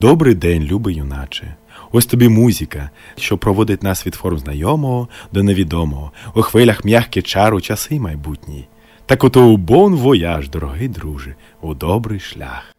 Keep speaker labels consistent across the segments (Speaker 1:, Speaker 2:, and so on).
Speaker 1: Добрий день, любий юначе. Ось тобі музика, що проводить нас від форм знайомого до невідомого, у хвилях м'ягкі чару часи майбутні. Так ото у бон вояж, дорогий друже, у добрий шлях.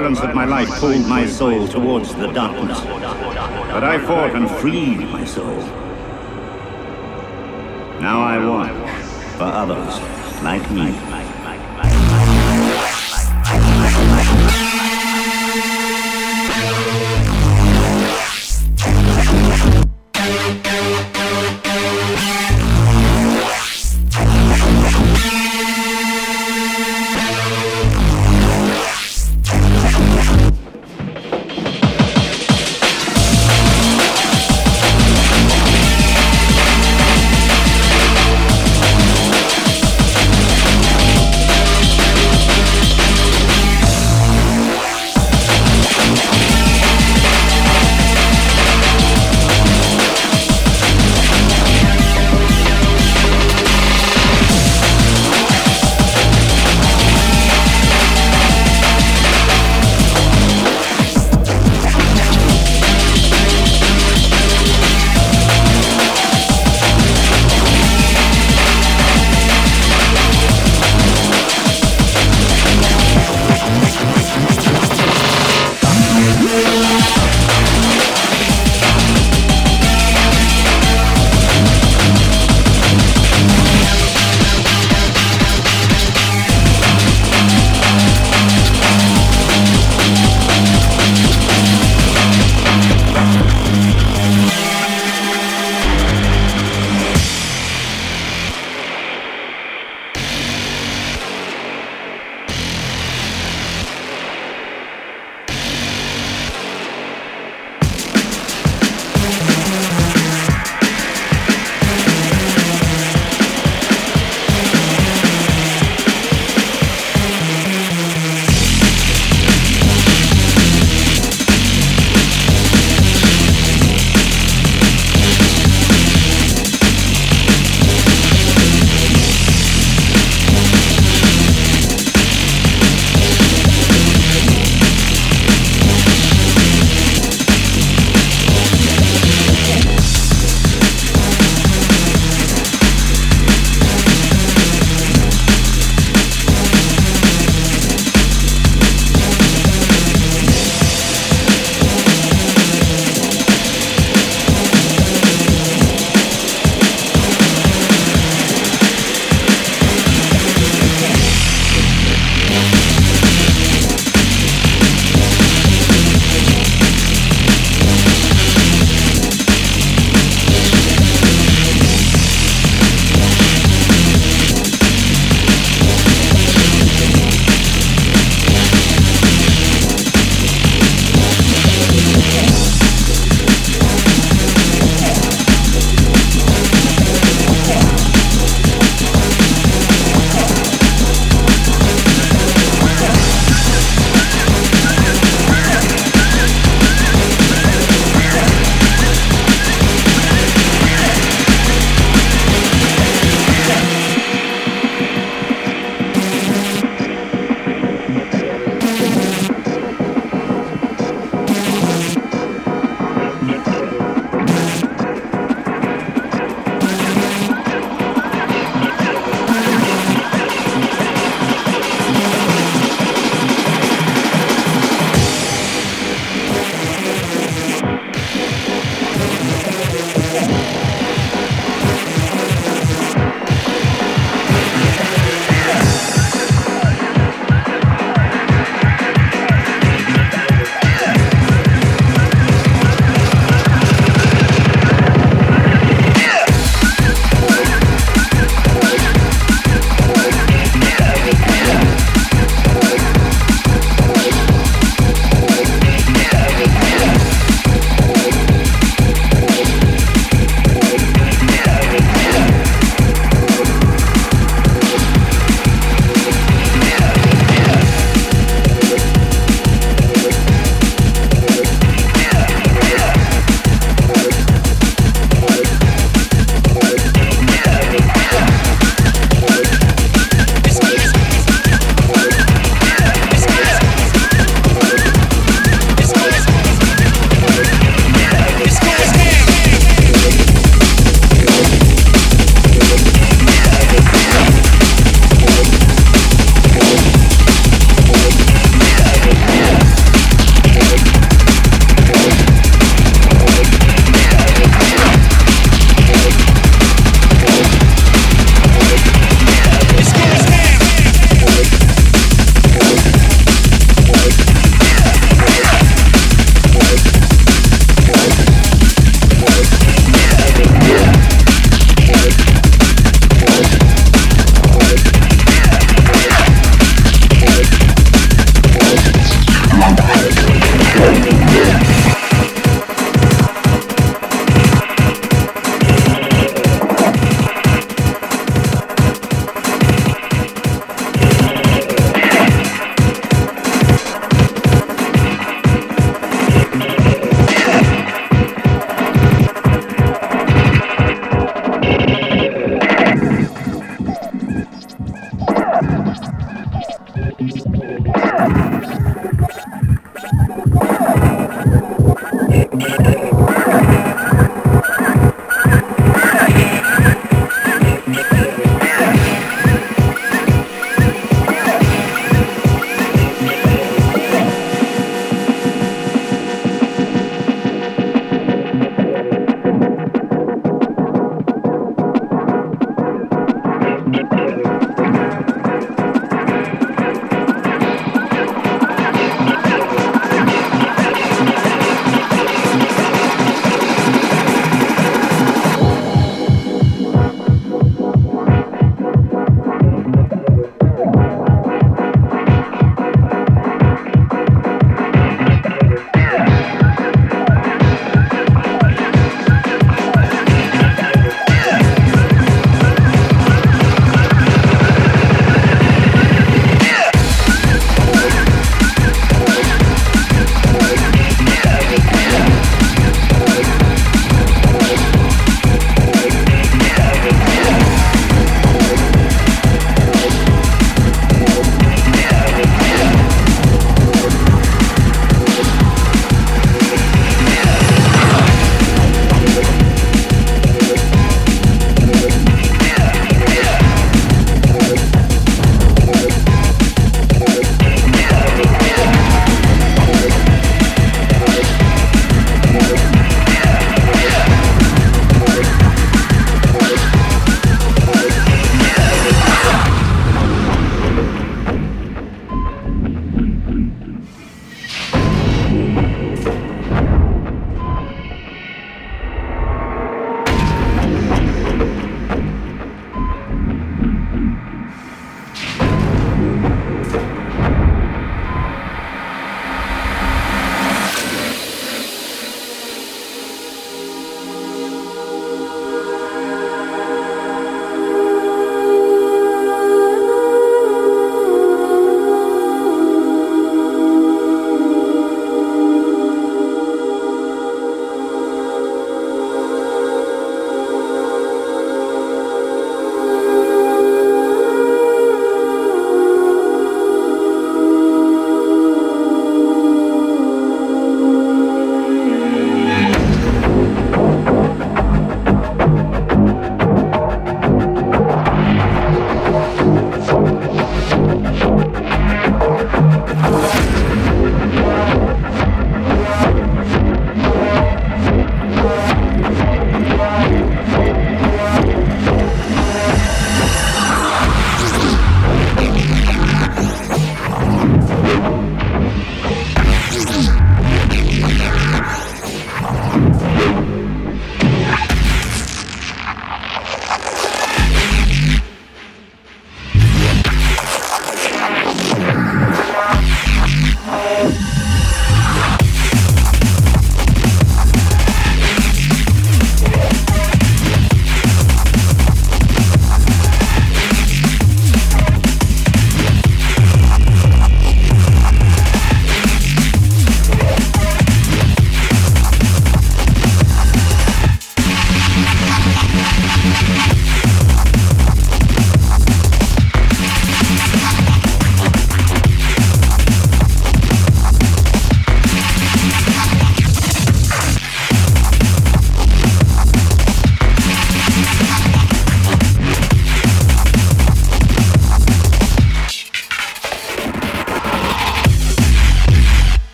Speaker 2: Violence of my life pulled my soul towards the darkness. But I fought and freed my soul. Now I watch for others like me.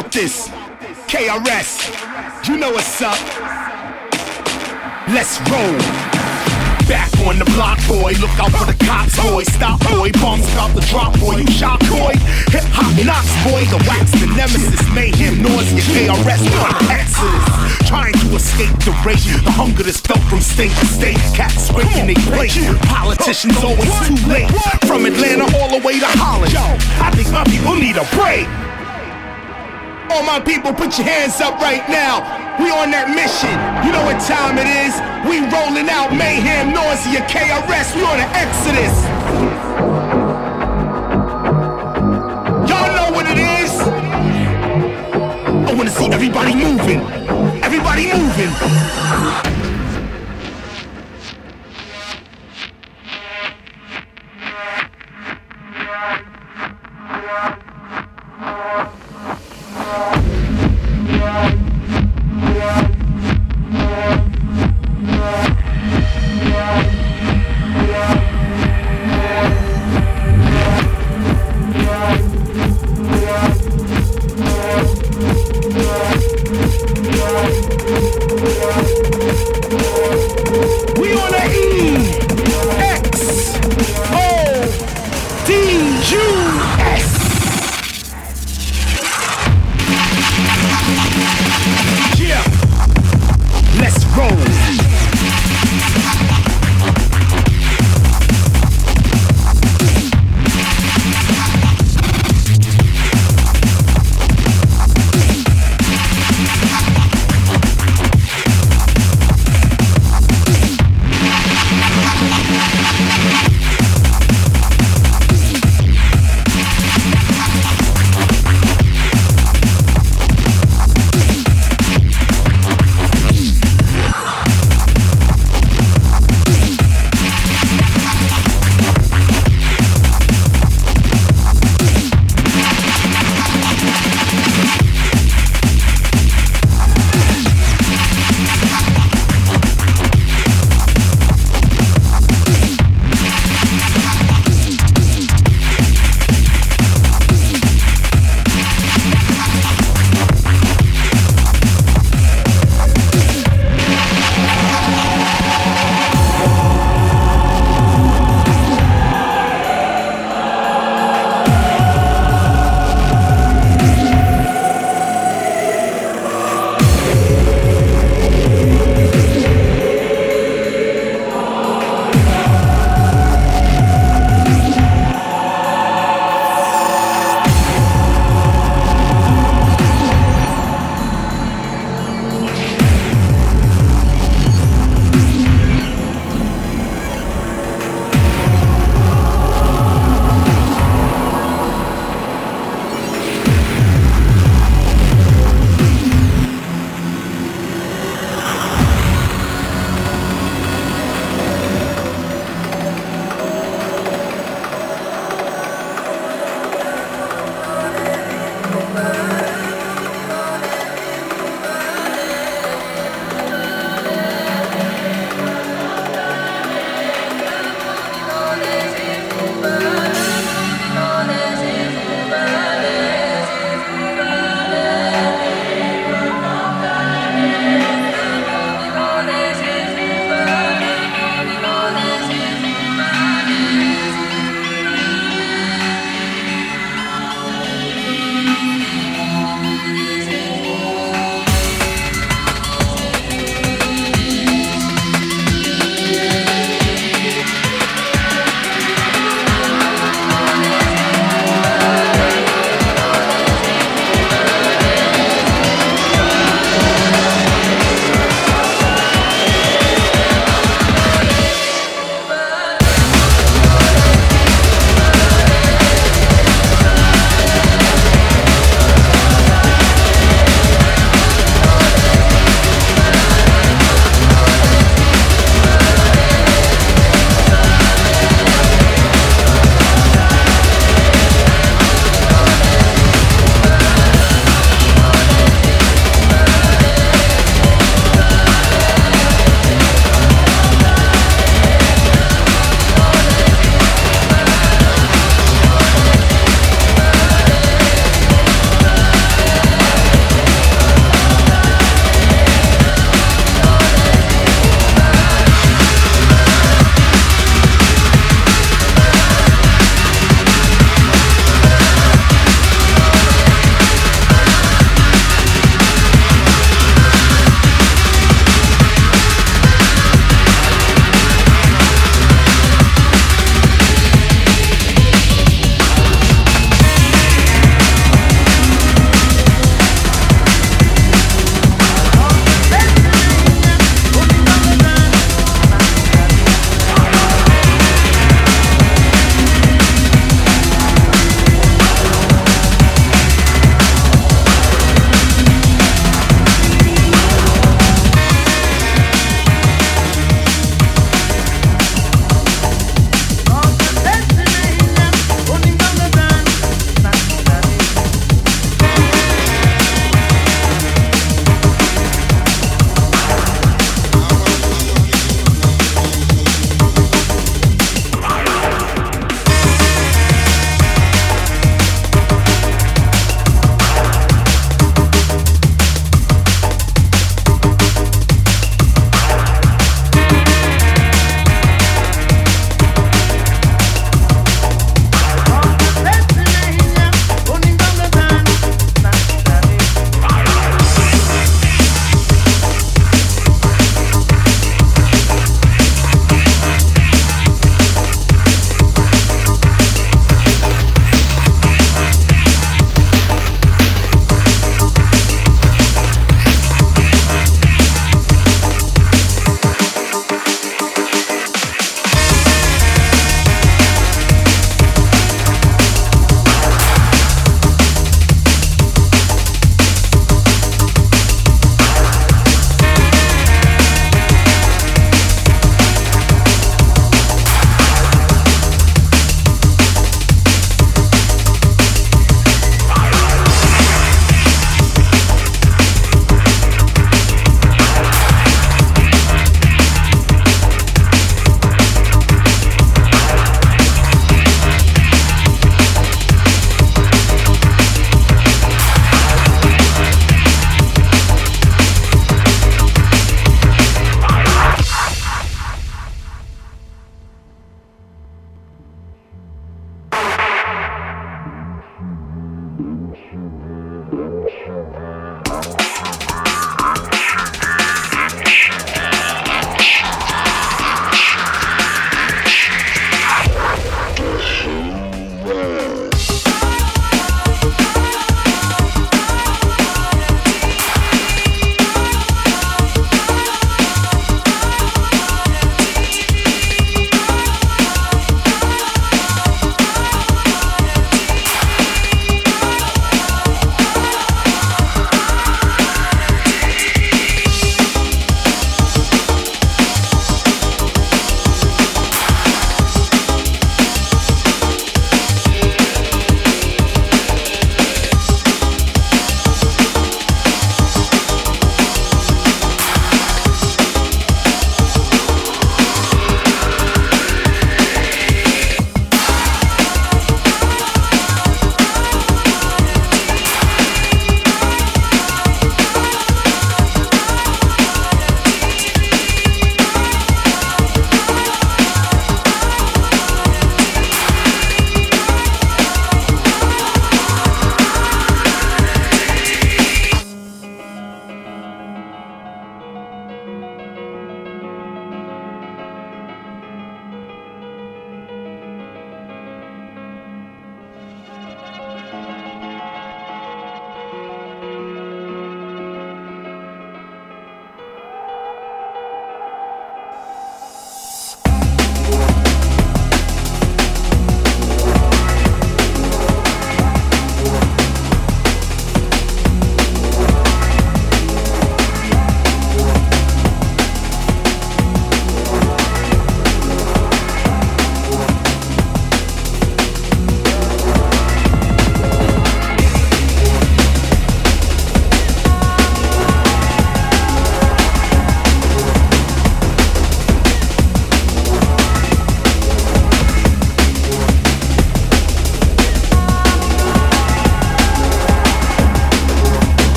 Speaker 3: About this. KRS, you know what's up. Let's roll. Back on the block, boy. Look out for the cops, boy. Stop, boy. Bombs about to drop, boy. You shot, boy. Hip hop knocks, boy. The wax, the nemesis, mayhem, nausea. KRS on the exodus. Trying to escape the race. The hunger that's felt from state to state. Cats breaking they plate. Politicians always too late. From Atlanta all the way to Holland. Yo, I think my people need a break. All my people, put your hands up right now. We on that mission. You know what time it is. We rolling out mayhem, nausea, KRS. We on an exodus. Y'all know what it is. I wanna see everybody moving. Everybody moving.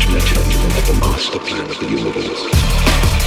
Speaker 3: judgment of the master plan of the universe.